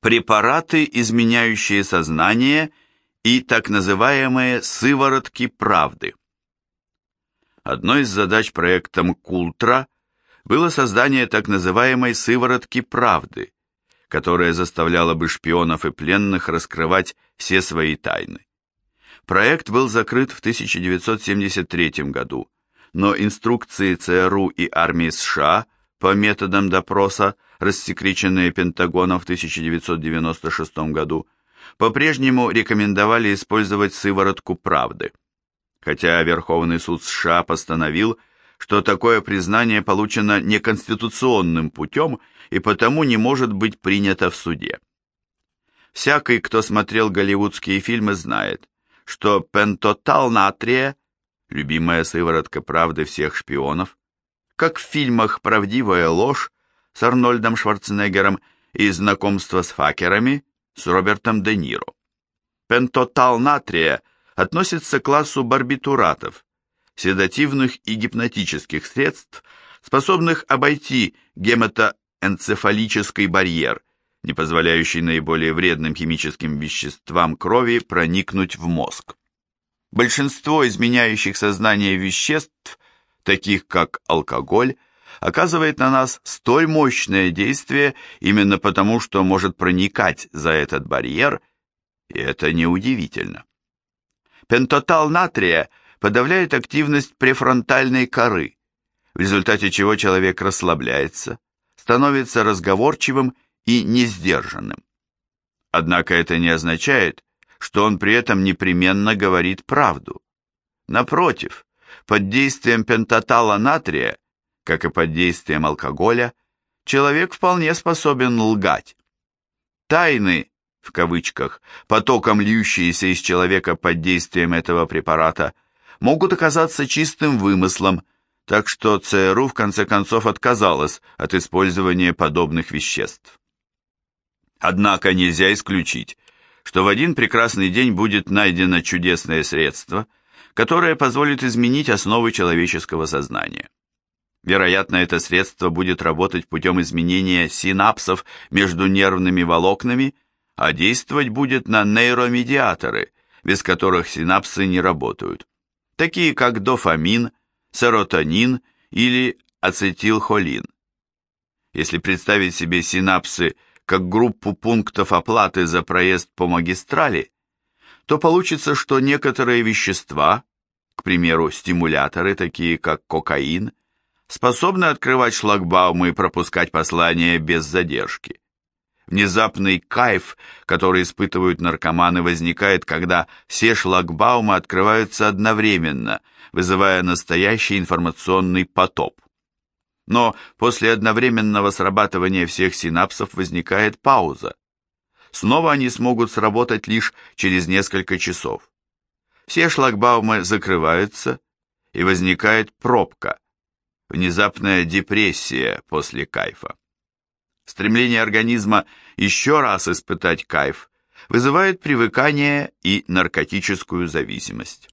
Препараты, изменяющие сознание и так называемые сыворотки правды. Одной из задач проекта Культра было создание так называемой сыворотки правды, которая заставляла бы шпионов и пленных раскрывать все свои тайны. Проект был закрыт в 1973 году, но инструкции ЦРУ и армии США по методам допроса рассекреченные Пентагоном в 1996 году, по-прежнему рекомендовали использовать сыворотку правды. Хотя Верховный суд США постановил, что такое признание получено неконституционным путем и потому не может быть принято в суде. Всякий, кто смотрел голливудские фильмы, знает, что пентотал натрия, любимая сыворотка правды всех шпионов, как в фильмах «Правдивая ложь», с Арнольдом Шварценеггером и знакомство с факерами с Робертом Де Ниро. Пентотал натрия относится к классу барбитуратов, седативных и гипнотических средств, способных обойти гематоэнцефалический барьер, не позволяющий наиболее вредным химическим веществам крови проникнуть в мозг. Большинство изменяющих сознание веществ, таких как алкоголь, оказывает на нас столь мощное действие именно потому, что может проникать за этот барьер, и это неудивительно. Пентотал натрия подавляет активность префронтальной коры, в результате чего человек расслабляется, становится разговорчивым и несдержанным. Однако это не означает, что он при этом непременно говорит правду. Напротив, под действием пентатала натрия как и под действием алкоголя, человек вполне способен лгать. Тайны, в кавычках, потоком льющиеся из человека под действием этого препарата, могут оказаться чистым вымыслом, так что ЦРУ в конце концов отказалась от использования подобных веществ. Однако нельзя исключить, что в один прекрасный день будет найдено чудесное средство, которое позволит изменить основы человеческого сознания. Вероятно, это средство будет работать путем изменения синапсов между нервными волокнами, а действовать будет на нейромедиаторы, без которых синапсы не работают, такие как дофамин, серотонин или ацетилхолин. Если представить себе синапсы как группу пунктов оплаты за проезд по магистрали, то получится, что некоторые вещества, к примеру, стимуляторы, такие как кокаин, способны открывать шлагбаумы и пропускать послания без задержки. Внезапный кайф, который испытывают наркоманы, возникает, когда все шлагбаумы открываются одновременно, вызывая настоящий информационный потоп. Но после одновременного срабатывания всех синапсов возникает пауза. Снова они смогут сработать лишь через несколько часов. Все шлагбаумы закрываются, и возникает пробка – внезапная депрессия после кайфа. Стремление организма еще раз испытать кайф вызывает привыкание и наркотическую зависимость.